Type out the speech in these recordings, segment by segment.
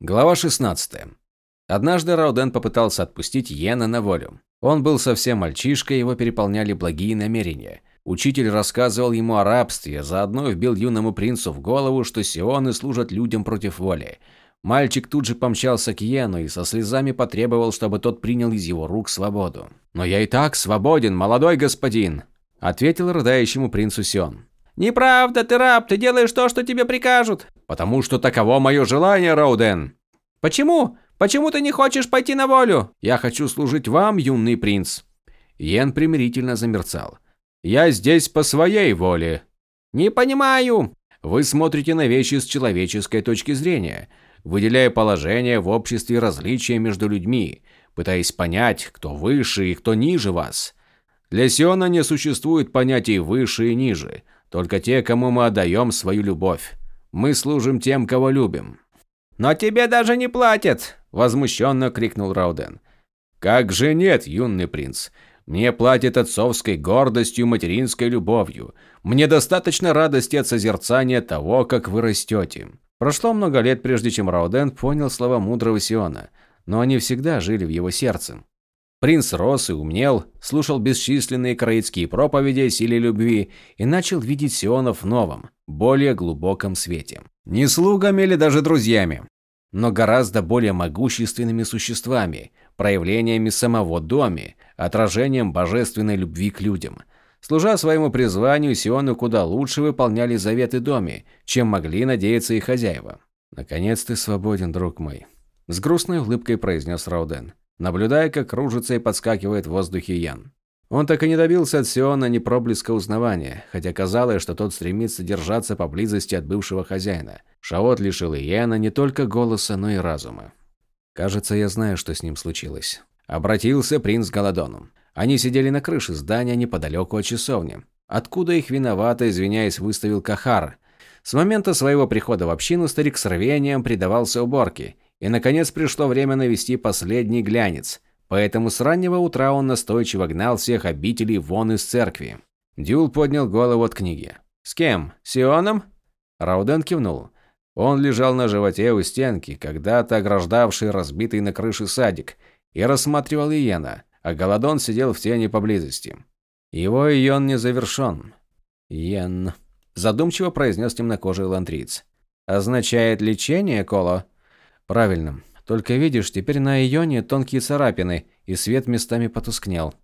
Глава 16. Однажды Рауден попытался отпустить Йена на волю. Он был совсем мальчишкой, его переполняли благие намерения. Учитель рассказывал ему о рабстве, заодно вбил юному принцу в голову, что сионы служат людям против воли. Мальчик тут же помчался к Йену и со слезами потребовал, чтобы тот принял из его рук свободу. «Но я и так свободен, молодой господин!» – ответил рыдающему принцу Сион. «Неправда, ты раб, ты делаешь то, что тебе прикажут». «Потому что таково мое желание, Рауден». «Почему? Почему ты не хочешь пойти на волю?» «Я хочу служить вам, юный принц». Йен примирительно замерцал. «Я здесь по своей воле». «Не понимаю». «Вы смотрите на вещи с человеческой точки зрения, выделяя положение в обществе различия между людьми, пытаясь понять, кто выше и кто ниже вас. Для Сиона не существует понятий выше и ниже – только те, кому мы отдаем свою любовь. Мы служим тем, кого любим». «Но тебе даже не платят!» – возмущенно крикнул Рауден. «Как же нет, юный принц? Мне платят отцовской гордостью, материнской любовью. Мне достаточно радости от созерцания того, как вы растете». Прошло много лет, прежде чем Рауден понял слова мудрого Сиона, но они всегда жили в его сердце. Принц рос и умнел, слушал бесчисленные краитские проповеди о силе любви и начал видеть Сионов в новом, более глубоком свете. Не слугами или даже друзьями, но гораздо более могущественными существами, проявлениями самого Доми, отражением божественной любви к людям. Служа своему призванию, Сионы куда лучше выполняли заветы Доми, чем могли надеяться их хозяева. «Наконец ты свободен, друг мой», – с грустной улыбкой произнес Рауден наблюдая, как кружится и подскакивает в воздухе Ян. Он так и не добился от Сиона ни проблеска узнавания, хотя казалось, что тот стремится держаться поблизости от бывшего хозяина. Шаот лишил Иена не только голоса, но и разума. Кажется, я знаю, что с ним случилось. Обратился принц к Голодону. Они сидели на крыше здания неподалеку от часовни. Откуда их виновато, извиняясь, выставил Кахар. С момента своего прихода в общину старик с рвением предавался уборке и, наконец, пришло время навести последний глянец. Поэтому с раннего утра он настойчиво гнал всех обителей вон из церкви. Дюл поднял голову от книги. «С кем? Сионом?» Рауден кивнул. Он лежал на животе у стенки, когда-то ограждавший разбитый на крыше садик, и рассматривал Иена, а Голодон сидел в тени поблизости. Его Ион не завершен. «Йен», – задумчиво произнес темнокожий лантриц. «Означает лечение, Коло?» Правильно. Только видишь, теперь на Ионе тонкие царапины, и свет местами потускнел.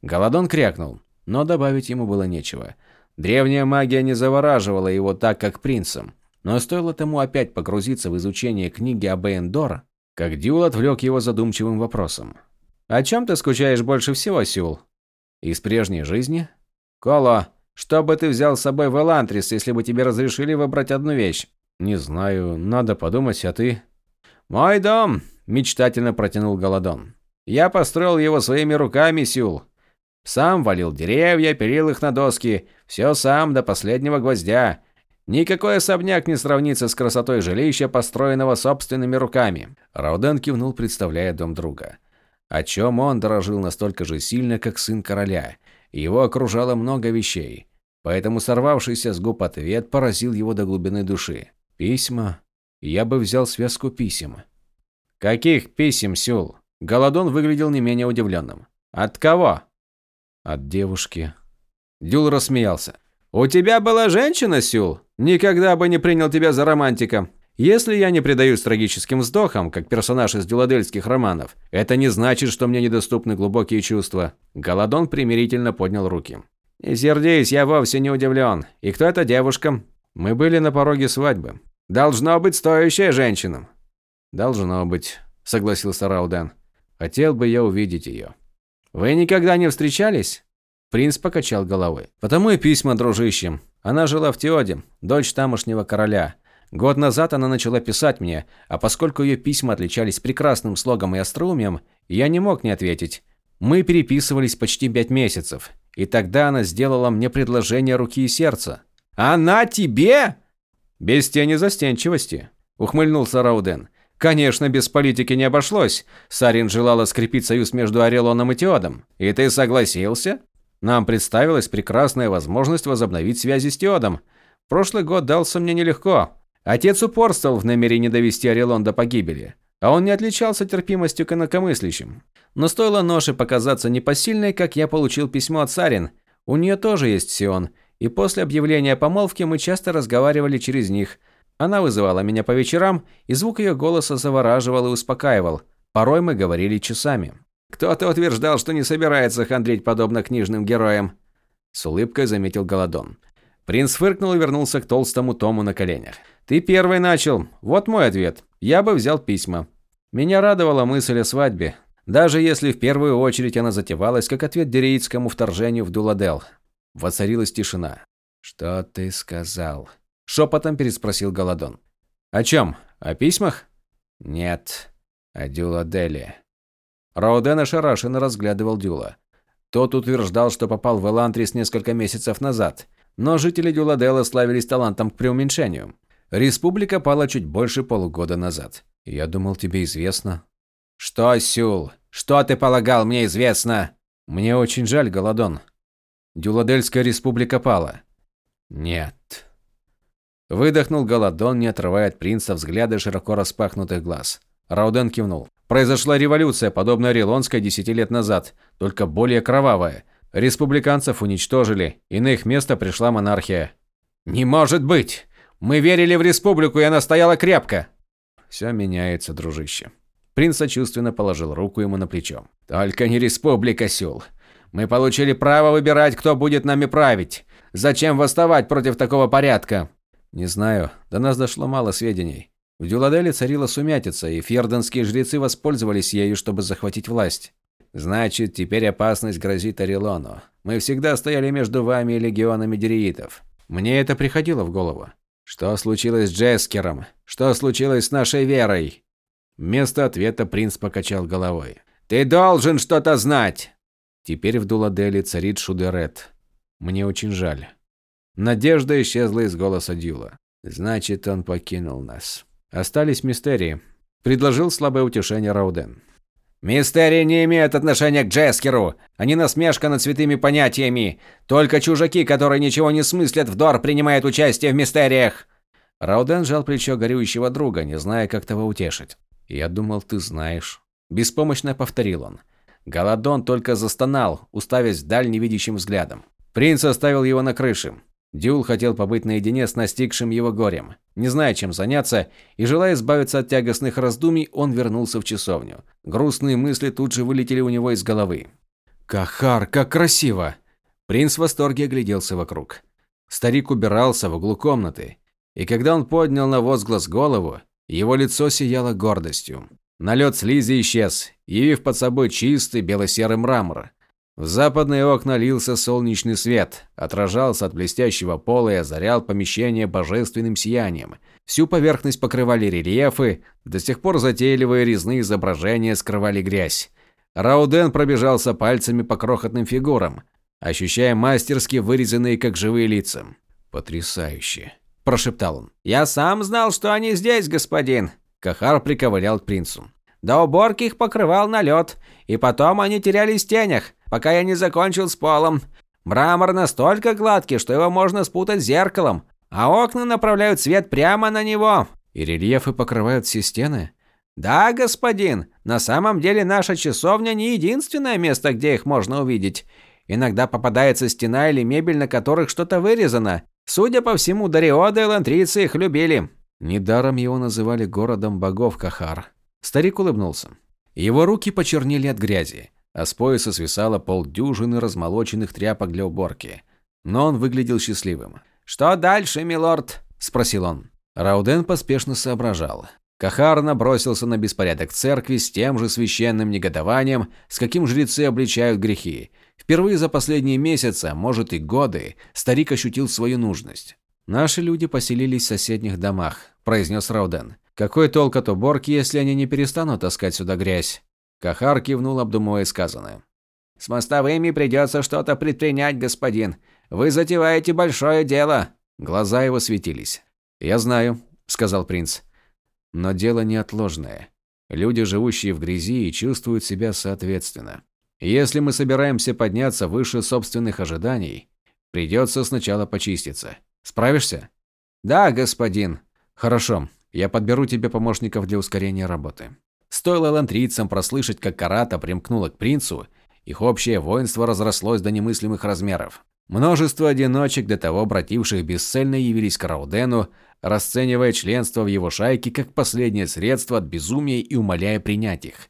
Голодон крякнул, но добавить ему было нечего. Древняя магия не завораживала его так, как принцем. Но стоило тому опять погрузиться в изучение книги об Эндор, как Дюл отвлек его задумчивым вопросом. «О чем ты скучаешь больше всего, Сюл?» «Из прежней жизни?» «Коло, что бы ты взял с собой в Элантрис, если бы тебе разрешили выбрать одну вещь?» «Не знаю, надо подумать, а ты?» «Мой дом!» – мечтательно протянул Голодон. «Я построил его своими руками, Сюл. Сам валил деревья, пилил их на доски, все сам до последнего гвоздя. Никакой особняк не сравнится с красотой жилища, построенного собственными руками». Рауден кивнул, представляя дом друга. О чем он дорожил настолько же сильно, как сын короля. Его окружало много вещей. Поэтому сорвавшийся с губ ответ поразил его до глубины души. Письма, я бы взял связку писем. Каких писем, Сюл? Голодон выглядел не менее удивленным. От кого? От девушки. Дюл рассмеялся. У тебя была женщина, Сюл? Никогда бы не принял тебя за романтика. Если я не предаюсь трагическим вздохам, как персонаж из дюладельских романов, это не значит, что мне недоступны глубокие чувства. Голодон примирительно поднял руки. Не сердись, я вовсе не удивлен. И кто эта девушка? Мы были на пороге свадьбы. Должно быть стоящая женщина. Должно быть, согласился Рауден. Хотел бы я увидеть ее. Вы никогда не встречались? Принц покачал головой. Потому и письма, дружище. Она жила в Теоде, дочь тамошнего короля. Год назад она начала писать мне, а поскольку ее письма отличались прекрасным слогом и остроумием, я не мог не ответить. Мы переписывались почти пять месяцев, и тогда она сделала мне предложение руки и сердца. «Она тебе?» «Без тени застенчивости», – ухмыльнулся Рауден. «Конечно, без политики не обошлось. Сарин желала скрепить союз между Орелоном и Теодом. И ты согласился? Нам представилась прекрасная возможность возобновить связи с Теодом. Прошлый год дался мне нелегко. Отец упорствовал в намерении довести Орелон до погибели, а он не отличался терпимостью к инакомыслящим. Но стоило ноше показаться непосильной, как я получил письмо от Сарин. У нее тоже есть Сион, и после объявления помолвки мы часто разговаривали через них. Она вызывала меня по вечерам, и звук ее голоса завораживал и успокаивал. Порой мы говорили часами. Кто-то утверждал, что не собирается хандрить подобно книжным героям. С улыбкой заметил Голодон. Принц фыркнул и вернулся к толстому тому на коленях. «Ты первый начал. Вот мой ответ. Я бы взял письма. Меня радовала мысль о свадьбе, даже если в первую очередь она затевалась как ответ дереитскому вторжению в Дуладел. Воцарилась тишина. «Что ты сказал?» – шепотом переспросил Голодон. «О чем? О письмах?» «Нет, о Дюладеле». Роуден ошарашенно разглядывал Дюла. Тот утверждал, что попал в Элантрис несколько месяцев назад, но жители Дюладела славились талантом к преуменьшению. Республика пала чуть больше полугода назад. Я думал, тебе известно. Что, Сюл? Что ты полагал, мне известно? Мне очень жаль, Голодон. Дюладельская республика пала. Нет. Выдохнул Голодон, не отрывая от принца взгляда широко распахнутых глаз. Рауден кивнул. Произошла революция, подобная Релонской десяти лет назад, только более кровавая. Республиканцев уничтожили, и на их место пришла монархия. «Не может быть! Мы верили в республику, и она стояла крепко!» «Все меняется, дружище». Принц сочувственно положил руку ему на плечо. «Только не республика, Сюл. Мы получили право выбирать, кто будет нами править. Зачем восставать против такого порядка?» «Не знаю. До нас дошло мало сведений. В Дюладеле царила сумятица, и фьерденские жрецы воспользовались ею, чтобы захватить власть. Значит, теперь опасность грозит Орелону. Мы всегда стояли между вами и легионами дериитов. Мне это приходило в голову. Что случилось с Джескером? Что случилось с нашей верой? Вместо ответа принц покачал головой. Ты должен что-то знать. Теперь в Дуладеле царит Шудерет. Мне очень жаль. Надежда исчезла из голоса Дюла. Значит, он покинул нас. Остались мистерии. Предложил слабое утешение Рауден. «Мистерии не имеют отношения к Джескеру. Они насмешка над святыми понятиями. Только чужаки, которые ничего не смыслят в Дор, принимают участие в мистериях». Рауден сжал плечо горюющего друга, не зная, как того утешить. «Я думал, ты знаешь». Беспомощно повторил он. Голодон только застонал, уставясь вдаль невидящим взглядом. Принц оставил его на крыше. Дюл хотел побыть наедине с настигшим его горем. Не зная, чем заняться, и желая избавиться от тягостных раздумий, он вернулся в часовню. Грустные мысли тут же вылетели у него из головы. «Кахар, как красиво!» Принц в восторге огляделся вокруг. Старик убирался в углу комнаты, и когда он поднял на возглас голову, его лицо сияло гордостью. Налет слизи исчез, явив под собой чистый бело-серый мрамор. В западные окна лился солнечный свет, отражался от блестящего пола и озарял помещение божественным сиянием. Всю поверхность покрывали рельефы, до сих пор затейливые резные изображения скрывали грязь. Рауден пробежался пальцами по крохотным фигурам, ощущая мастерски вырезанные как живые лица. «Потрясающе!» – прошептал он. «Я сам знал, что они здесь, господин!» Кахар приковылял к принцу. До уборки их покрывал налет, и потом они терялись в тенях, пока я не закончил с полом. Мрамор настолько гладкий, что его можно спутать с зеркалом, а окна направляют свет прямо на него. И рельефы покрывают все стены? Да, господин. На самом деле наша часовня не единственное место, где их можно увидеть. Иногда попадается стена или мебель, на которых что-то вырезано. Судя по всему, Дариоды и Лантрийцы их любили. Недаром его называли городом богов Кахар. Старик улыбнулся. Его руки почернели от грязи, а с пояса свисало полдюжины размолоченных тряпок для уборки. Но он выглядел счастливым. «Что дальше, милорд?» – спросил он. Рауден поспешно соображал. Кахар набросился на беспорядок церкви с тем же священным негодованием, с каким жрецы обличают грехи. Впервые за последние месяцы, а может и годы, старик ощутил свою нужность. «Наши люди поселились в соседних домах», – произнес Рауден. Какой толк от уборки, если они не перестанут таскать сюда грязь? Кахар кивнул, обдумывая сказанное. С мостовыми придется что-то предпринять, господин. Вы затеваете большое дело. Глаза его светились. Я знаю, сказал принц. Но дело неотложное. Люди, живущие в грязи, чувствуют себя соответственно. Если мы собираемся подняться выше собственных ожиданий, придется сначала почиститься. Справишься? Да, господин, Хорошо, я подберу тебе помощников для ускорения работы. Стоило лантрийцам прослышать, как Карата примкнула к принцу, их общее воинство разрослось до немыслимых размеров. Множество одиночек, до того обративших бесцельно, явились к Раудену, расценивая членство в его шайке как последнее средство от безумия и умоляя принять их.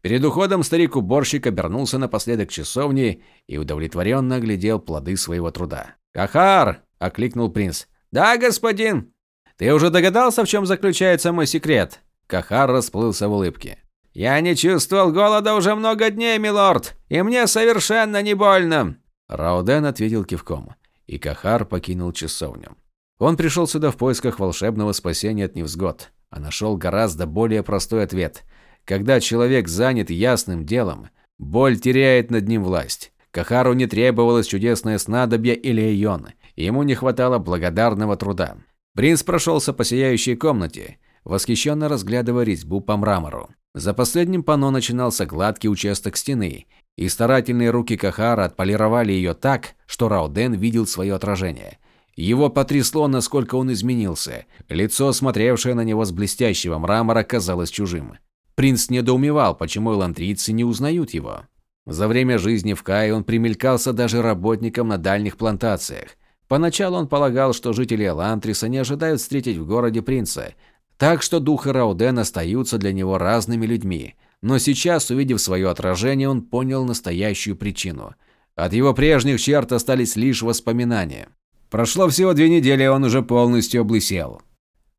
Перед уходом старик-уборщик обернулся напоследок к часовне и удовлетворенно оглядел плоды своего труда. «Кахар!» – окликнул принц. «Да, господин!» «Ты уже догадался, в чем заключается мой секрет?» Кахар расплылся в улыбке. «Я не чувствовал голода уже много дней, милорд, и мне совершенно не больно!» Рауден ответил кивком, и Кахар покинул часовню. Он пришел сюда в поисках волшебного спасения от невзгод, а нашел гораздо более простой ответ. Когда человек занят ясным делом, боль теряет над ним власть. Кахару не требовалось чудесное снадобье или ион, ему не хватало благодарного труда. Принц прошелся по сияющей комнате, восхищенно разглядывая резьбу по мрамору. За последним панно начинался гладкий участок стены, и старательные руки Кахара отполировали ее так, что Рауден видел свое отражение. Его потрясло, насколько он изменился. Лицо, смотревшее на него с блестящего мрамора, казалось чужим. Принц недоумевал, почему элантрийцы не узнают его. За время жизни в Кае он примелькался даже работникам на дальних плантациях. Поначалу он полагал, что жители Элантриса не ожидают встретить в городе принца, так что дух и Рауден остаются для него разными людьми. Но сейчас, увидев свое отражение, он понял настоящую причину. От его прежних черт остались лишь воспоминания. Прошло всего две недели, и он уже полностью облысел.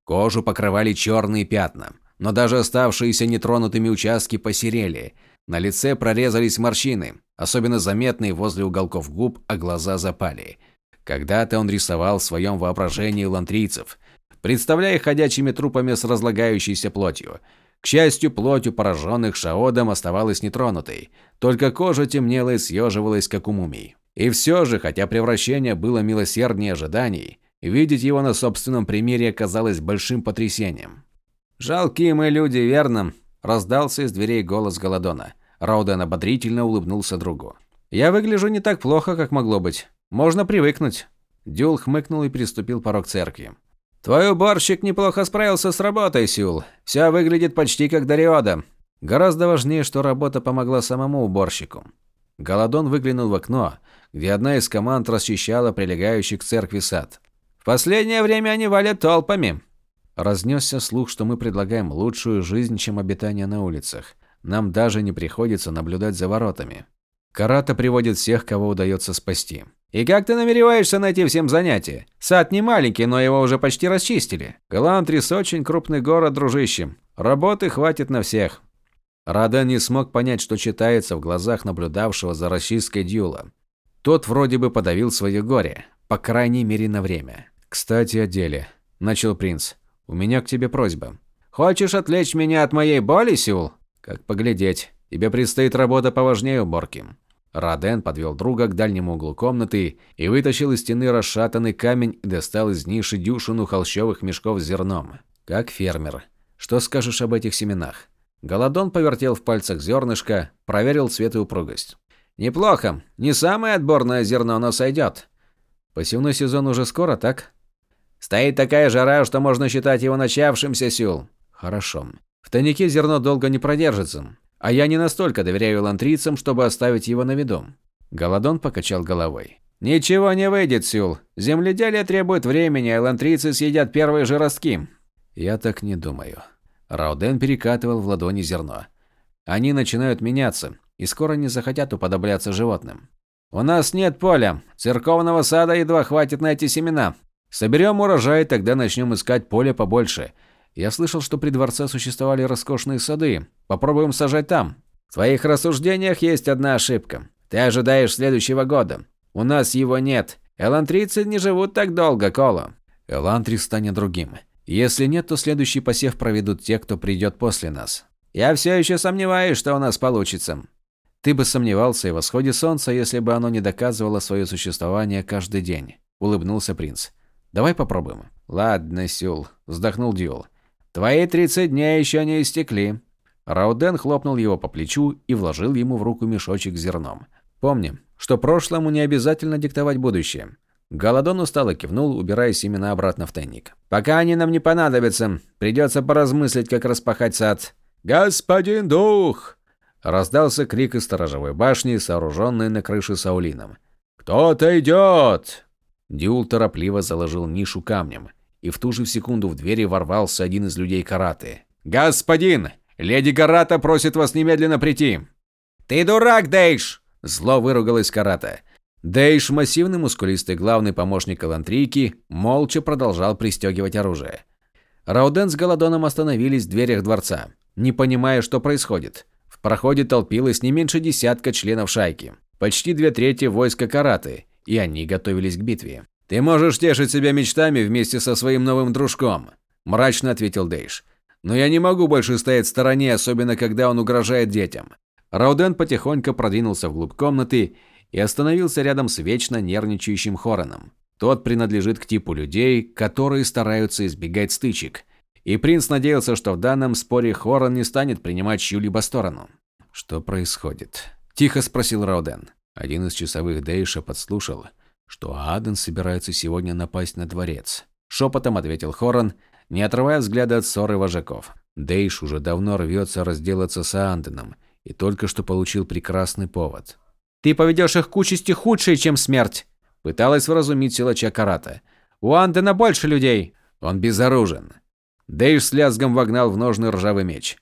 Кожу покрывали черные пятна, но даже оставшиеся нетронутыми участки посерели. На лице прорезались морщины, особенно заметные возле уголков губ, а глаза запали. Когда-то он рисовал в своем воображении лантрийцев, представляя ходячими трупами с разлагающейся плотью. К счастью, плотью пораженных Шаодом оставалась нетронутой, только кожа темнела и съеживалась, как у мумий. И все же, хотя превращение было милосерднее ожиданий, видеть его на собственном примере оказалось большим потрясением. «Жалкие мы люди, верно?» – раздался из дверей голос Голодона. Рауден ободрительно улыбнулся другу. «Я выгляжу не так плохо, как могло быть. Можно привыкнуть». Дюл хмыкнул и переступил порог церкви. «Твой уборщик неплохо справился с работой, Сюл. Все выглядит почти как Дариода. Гораздо важнее, что работа помогла самому уборщику». Голодон выглянул в окно, где одна из команд расчищала прилегающий к церкви сад. «В последнее время они валят толпами». Разнесся слух, что мы предлагаем лучшую жизнь, чем обитание на улицах. Нам даже не приходится наблюдать за воротами. Карата приводит всех, кого удается спасти. «И как ты намереваешься найти всем занятия? Сад не маленький, но его уже почти расчистили. Галантрис очень крупный город, дружище. Работы хватит на всех». Радан не смог понять, что читается в глазах наблюдавшего за расчисткой Дюла. Тот вроде бы подавил свое горе, по крайней мере на время. «Кстати, о деле», – начал принц. «У меня к тебе просьба». «Хочешь отвлечь меня от моей боли, Сюл?» «Как поглядеть. Тебе предстоит работа поважнее уборки. Раден подвел друга к дальнему углу комнаты и вытащил из стены расшатанный камень и достал из ниши дюшину холщовых мешков с зерном. Как фермер. Что скажешь об этих семенах? Голодон повертел в пальцах зернышко, проверил цвет и упругость. Неплохо. Не самое отборное зерно, но сойдет. Посевной сезон уже скоро, так? Стоит такая жара, что можно считать его начавшимся, Сюл. Хорошо. В тайнике зерно долго не продержится. А я не настолько доверяю лантрийцам, чтобы оставить его на виду. Голодон покачал головой. Ничего не выйдет, Сюл. Земледелие требует времени, а лантрийцы съедят первые же ростки. Я так не думаю. Рауден перекатывал в ладони зерно. Они начинают меняться, и скоро не захотят уподобляться животным. У нас нет поля. Церковного сада едва хватит на эти семена. Соберем урожай, тогда начнем искать поле побольше. Я слышал, что при дворце существовали роскошные сады. Попробуем сажать там. В твоих рассуждениях есть одна ошибка. Ты ожидаешь следующего года. У нас его нет. Элантрицы не живут так долго, Коло. Элантрис станет другим. Если нет, то следующий посев проведут те, кто придет после нас. Я все еще сомневаюсь, что у нас получится. Ты бы сомневался и в восходе солнца, если бы оно не доказывало свое существование каждый день. Улыбнулся принц. Давай попробуем. Ладно, Сюл. Вздохнул Дюл. Твои 30 дней еще не истекли. Рауден хлопнул его по плечу и вложил ему в руку мешочек с зерном. Помни, что прошлому не обязательно диктовать будущее. Голодон устало кивнул, убирая семена обратно в тайник. «Пока они нам не понадобятся. Придется поразмыслить, как распахать сад». «Господин дух!» Раздался крик из сторожевой башни, сооруженной на крыше Саулином. «Кто-то идет!» Дюл торопливо заложил нишу камнем, и в ту же секунду в двери ворвался один из людей Караты. «Господин! Леди Карата просит вас немедленно прийти!» «Ты дурак, Дейш!» Зло выругалась Карата. Дейш, массивный мускулистый главный помощник Элантрийки, молча продолжал пристегивать оружие. Рауден с Голодоном остановились в дверях дворца, не понимая, что происходит. В проходе толпилось не меньше десятка членов шайки, почти две трети войска Караты, и они готовились к битве. «Ты можешь тешить себя мечтами вместе со своим новым дружком», – мрачно ответил Дейш. «Но я не могу больше стоять в стороне, особенно когда он угрожает детям». Рауден потихоньку продвинулся вглубь комнаты и остановился рядом с вечно нервничающим Хороном. Тот принадлежит к типу людей, которые стараются избегать стычек. И принц надеялся, что в данном споре Хорон не станет принимать чью-либо сторону. «Что происходит?» – тихо спросил Рауден. Один из часовых Дейша подслушал, что Аден собирается сегодня напасть на дворец. Шепотом ответил Хорон, не отрывая взгляда от ссоры вожаков. Дейш уже давно рвется разделаться с Анденом и только что получил прекрасный повод. Ты поведешь их к участи худшей, чем смерть. Пыталась вразумить силача Карата. У Андена больше людей. Он безоружен. Дэйв с лязгом вогнал в ножны ржавый меч.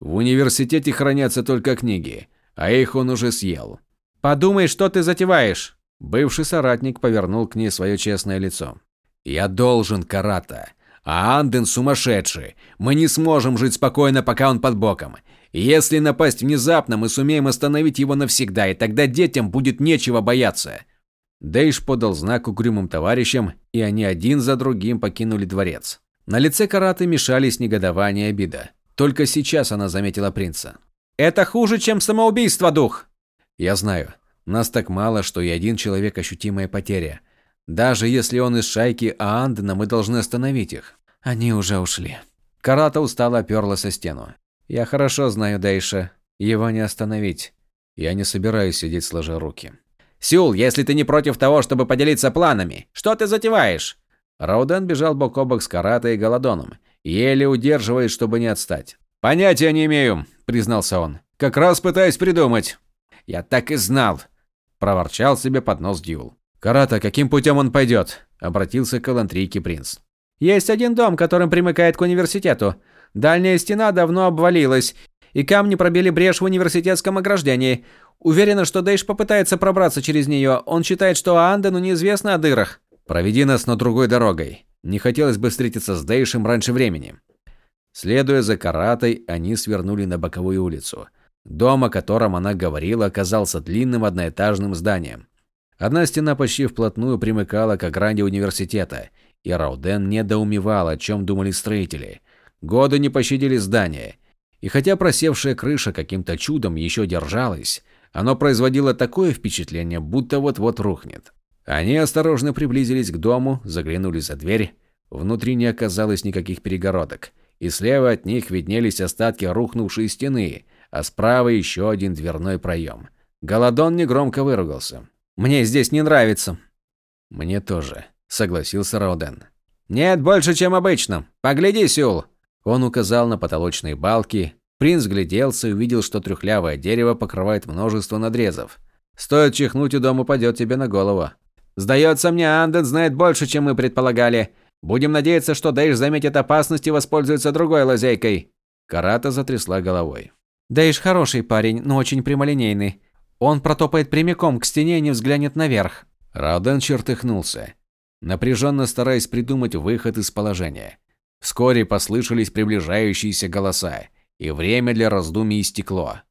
В университете хранятся только книги, а их он уже съел. Подумай, что ты затеваешь. Бывший соратник повернул к ней свое честное лицо. Я должен Карата. А Анден сумасшедший. Мы не сможем жить спокойно, пока он под боком. Если напасть внезапно, мы сумеем остановить его навсегда, и тогда детям будет нечего бояться. Дейш подал знак угрюмым товарищам, и они один за другим покинули дворец. На лице Караты мешались негодование и обида. Только сейчас она заметила принца. «Это хуже, чем самоубийство, дух!» «Я знаю. Нас так мало, что и один человек ощутимая потеря. Даже если он из шайки Аандена, мы должны остановить их. Они уже ушли». Карата устало оперлась о стену. Я хорошо знаю Дейша. Его не остановить. Я не собираюсь сидеть сложа руки. Сюл, если ты не против того, чтобы поделиться планами, что ты затеваешь? Рауден бежал бок о бок с Каратой и Голодоном, еле удерживаясь, чтобы не отстать. «Понятия не имею», – признался он. «Как раз пытаюсь придумать». «Я так и знал», – проворчал себе под нос Дьюл. «Карата, каким путем он пойдет?» – обратился к Элантрийке принц. «Есть один дом, которым примыкает к университету. Дальняя стена давно обвалилась, и камни пробили брешь в университетском ограждении. Уверена, что Дейш попытается пробраться через нее. Он считает, что Андену неизвестно о дырах. Проведи нас на другой дорогой. Не хотелось бы встретиться с Дейшем раньше времени. Следуя за Каратой, они свернули на боковую улицу. Дом, о котором она говорила, оказался длинным одноэтажным зданием. Одна стена почти вплотную примыкала к ограде университета, и Рауден недоумевал, о чем думали строители – Годы не пощадили здание. И хотя просевшая крыша каким-то чудом еще держалась, оно производило такое впечатление, будто вот-вот рухнет. Они осторожно приблизились к дому, заглянули за дверь. Внутри не оказалось никаких перегородок, и слева от них виднелись остатки рухнувшей стены, а справа еще один дверной проем. Голодон негромко выругался. «Мне здесь не нравится». «Мне тоже», — согласился Рауден. «Нет, больше, чем обычно. Погляди, Сюл. Он указал на потолочные балки. Принц гляделся и увидел, что трюхлявое дерево покрывает множество надрезов. Стоит чихнуть, и дом упадет тебе на голову. Сдается мне, Анден знает больше, чем мы предполагали. Будем надеяться, что Дейш заметит опасность и воспользуется другой лазейкой. Карата затрясла головой. Дейш хороший парень, но очень прямолинейный. Он протопает прямиком к стене и не взглянет наверх. Рауден чертыхнулся, напряженно стараясь придумать выход из положения. Вскоре послышались приближающиеся голоса, и время для раздумий истекло.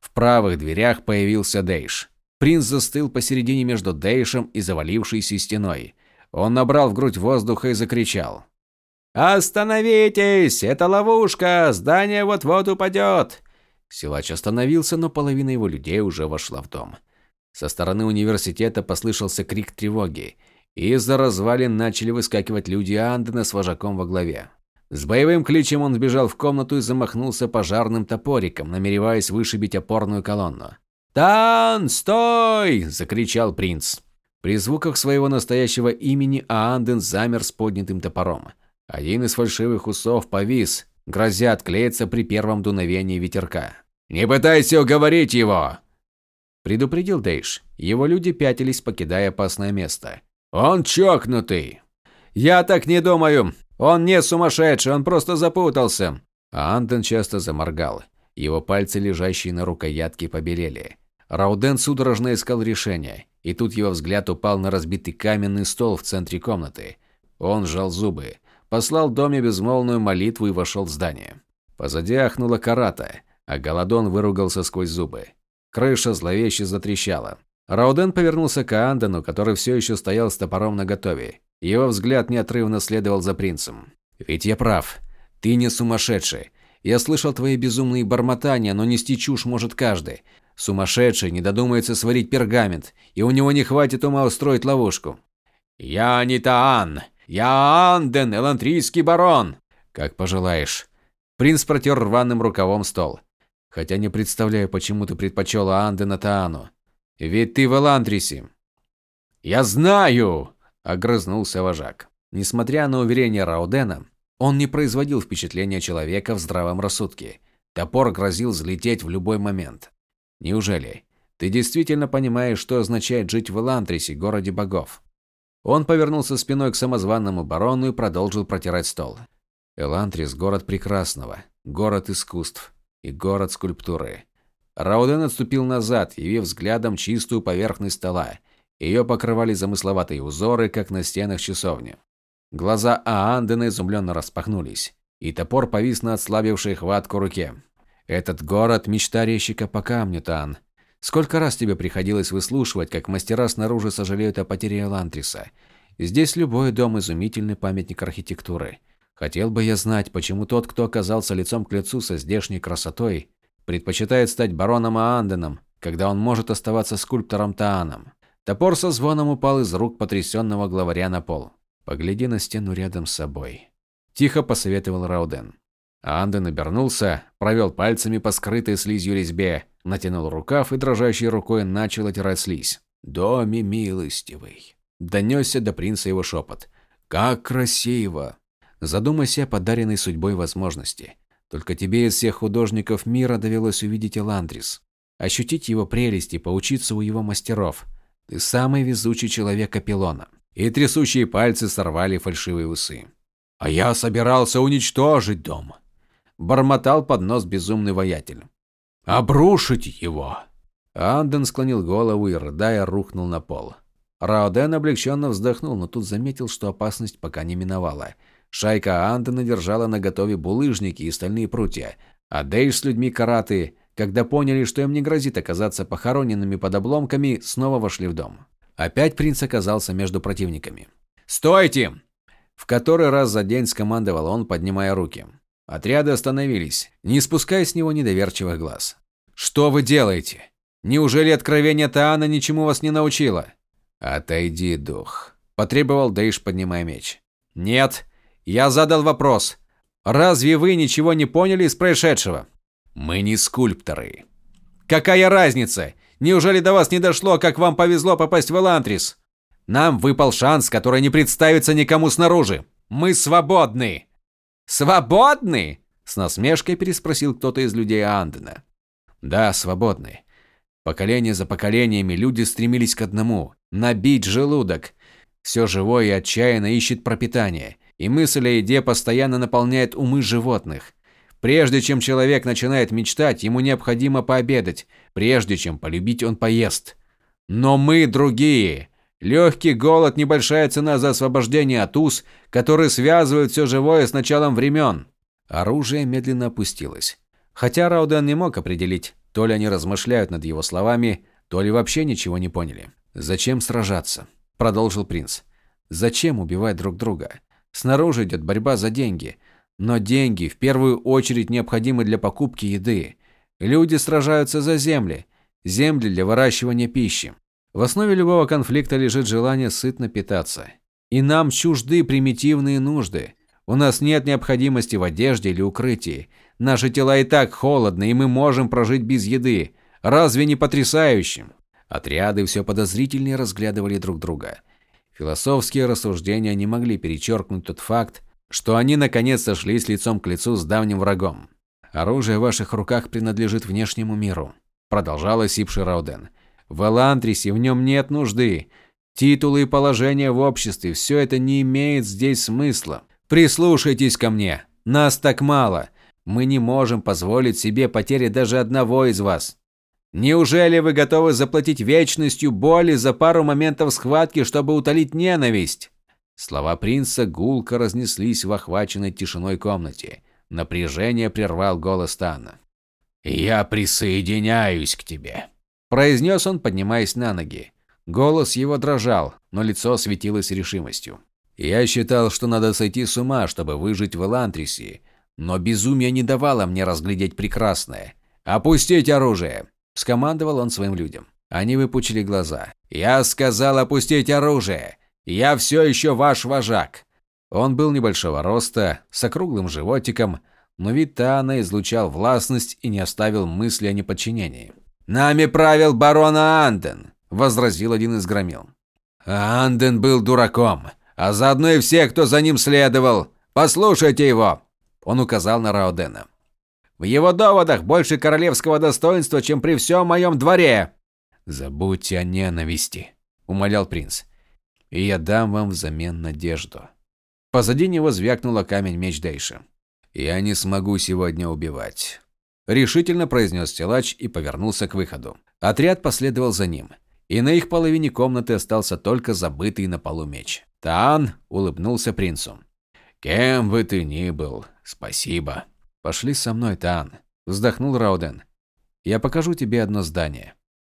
В правых дверях появился Дейш. Принц застыл посередине между Дейшем и завалившейся стеной. Он набрал в грудь воздуха и закричал. «Остановитесь! Это ловушка! Здание вот-вот упадет!» Силач остановился, но половина его людей уже вошла в дом. Со стороны университета послышался крик тревоги, и из-за развалин начали выскакивать люди Андена с вожаком во главе. С боевым кличем он сбежал в комнату и замахнулся пожарным топориком, намереваясь вышибить опорную колонну. «Тан, стой!» – закричал принц. При звуках своего настоящего имени Аанден замер с поднятым топором. Один из фальшивых усов повис, грозя отклеиться при первом дуновении ветерка. «Не пытайся уговорить его!» Предупредил Дейш. Его люди пятились, покидая опасное место. «Он чокнутый!» «Я так не думаю! Он не сумасшедший, он просто запутался!» А Анден часто заморгал. Его пальцы, лежащие на рукоятке, побелели. Рауден судорожно искал решение, и тут его взгляд упал на разбитый каменный стол в центре комнаты. Он сжал зубы, послал доме безмолвную молитву и вошел в здание. Позади ахнула карата, а Голодон выругался сквозь зубы. Крыша зловеще затрещала. Рауден повернулся к Андену, который все еще стоял с топором наготове. Его взгляд неотрывно следовал за принцем. «Ведь я прав. Ты не сумасшедший. Я слышал твои безумные бормотания, но нести чушь может каждый. Сумасшедший не додумается сварить пергамент, и у него не хватит ума устроить ловушку. «Я не Таан! Я Анден, элантрийский барон!» «Как пожелаешь». Принц протер рваным рукавом стол. «Хотя не представляю, почему ты предпочел Андена Таану. Ведь ты в Элантрисе». «Я знаю!» – огрызнулся вожак. Несмотря на уверение Раудена, он не производил впечатления человека в здравом рассудке. Топор грозил взлететь в любой момент. Неужели? Ты действительно понимаешь, что означает жить в Элантрисе, городе богов? Он повернулся спиной к самозванному барону и продолжил протирать стол. Элантрис – город прекрасного, город искусств и город скульптуры. Рауден отступил назад, явив взглядом чистую поверхность стола. Ее покрывали замысловатые узоры, как на стенах часовни. Глаза Аандена изумленно распахнулись, и топор повис на отслабевшей хватку руке. Этот город – мечта резчика по камню, Тан. Сколько раз тебе приходилось выслушивать, как мастера снаружи сожалеют о потере Элантриса. Здесь любой дом – изумительный памятник архитектуры. Хотел бы я знать, почему тот, кто оказался лицом к лицу со здешней красотой, предпочитает стать бароном Аанденом, когда он может оставаться скульптором Тааном. Топор со звоном упал из рук потрясенного главаря на пол. «Погляди на стену рядом с собой», – тихо посоветовал Рауден. Анден обернулся, провел пальцами по скрытой слизью резьбе, натянул рукав и дрожащей рукой начал отирать слизь. «Доме милостивый!» Донесся до принца его шепот. «Как красиво!» Задумайся о подаренной судьбой возможности. Только тебе из всех художников мира довелось увидеть Эландрис. Ощутить его прелести, поучиться у его мастеров. Ты самый везучий человек Апилона. И трясущие пальцы сорвали фальшивые усы. А я собирался уничтожить дом бормотал под нос безумный воятель. «Обрушить его!» Анден склонил голову и, рыдая, рухнул на пол. Раоден облегченно вздохнул, но тут заметил, что опасность пока не миновала. Шайка Андена держала на готове булыжники и стальные прутья, а Дейш с людьми караты, когда поняли, что им не грозит оказаться похороненными под обломками, снова вошли в дом. Опять принц оказался между противниками. «Стойте!» В который раз за день скомандовал он, поднимая руки. Отряды остановились, не спуская с него недоверчивых глаз. «Что вы делаете? Неужели откровение Таана ничему вас не научило?» «Отойди, дух», – потребовал Дейш, поднимая меч. «Нет, я задал вопрос. Разве вы ничего не поняли из происшедшего?» «Мы не скульпторы». «Какая разница? Неужели до вас не дошло, как вам повезло попасть в Элантрис? Нам выпал шанс, который не представится никому снаружи. Мы свободны!» «Свободны?» – с насмешкой переспросил кто-то из людей Андена. «Да, свободны. Поколение за поколениями люди стремились к одному – набить желудок. Все живое и отчаянно ищет пропитание, и мысль о еде постоянно наполняет умы животных. Прежде чем человек начинает мечтать, ему необходимо пообедать, прежде чем полюбить он поест. Но мы другие. Легкий голод – небольшая цена за освобождение от уз, которые связывают все живое с началом времен. Оружие медленно опустилось. Хотя Рауден не мог определить, то ли они размышляют над его словами, то ли вообще ничего не поняли. «Зачем сражаться?» – продолжил принц. «Зачем убивать друг друга? Снаружи идет борьба за деньги. Но деньги в первую очередь необходимы для покупки еды. Люди сражаются за земли. Земли для выращивания пищи. В основе любого конфликта лежит желание сытно питаться. И нам чужды примитивные нужды. У нас нет необходимости в одежде или укрытии. Наши тела и так холодны, и мы можем прожить без еды. Разве не потрясающим? Отряды все подозрительнее разглядывали друг друга. Философские рассуждения не могли перечеркнуть тот факт, что они наконец сошлись лицом к лицу с давним врагом. «Оружие в ваших руках принадлежит внешнему миру», – продолжал осипший Рауден. «В Элантрисе в нем нет нужды. Титулы и положение в обществе – все это не имеет здесь смысла. Прислушайтесь ко мне. Нас так мало. Мы не можем позволить себе потери даже одного из вас. Неужели вы готовы заплатить вечностью боли за пару моментов схватки, чтобы утолить ненависть? Слова принца гулко разнеслись в охваченной тишиной комнате. Напряжение прервал голос Тана. «Я присоединяюсь к тебе», – произнес он, поднимаясь на ноги. Голос его дрожал, но лицо светилось решимостью. «Я считал, что надо сойти с ума, чтобы выжить в Элантрисе, но безумие не давало мне разглядеть прекрасное. Опустить оружие!» – скомандовал он своим людям. Они выпучили глаза. «Я сказал опустить оружие! Я все еще ваш вожак!» Он был небольшого роста, с округлым животиком, но вид излучал властность и не оставил мысли о неподчинении. «Нами правил барона Анден», – возразил один из громил. «Анден был дураком, а заодно и все, кто за ним следовал. Послушайте его!» Он указал на Раодена. В его доводах больше королевского достоинства, чем при всем моем дворе. Забудьте о ненависти, умолял принц. И я дам вам взамен надежду. Позади него звякнула камень меч Дейша. Я не смогу сегодня убивать, решительно произнес силач и повернулся к выходу. Отряд последовал за ним, и на их половине комнаты остался только забытый на полу меч. Таан улыбнулся принцу. Кем бы ты ни был, спасибо. «Пошли со мной, Таан», – вздохнул Рауден. «Я покажу тебе одно здание.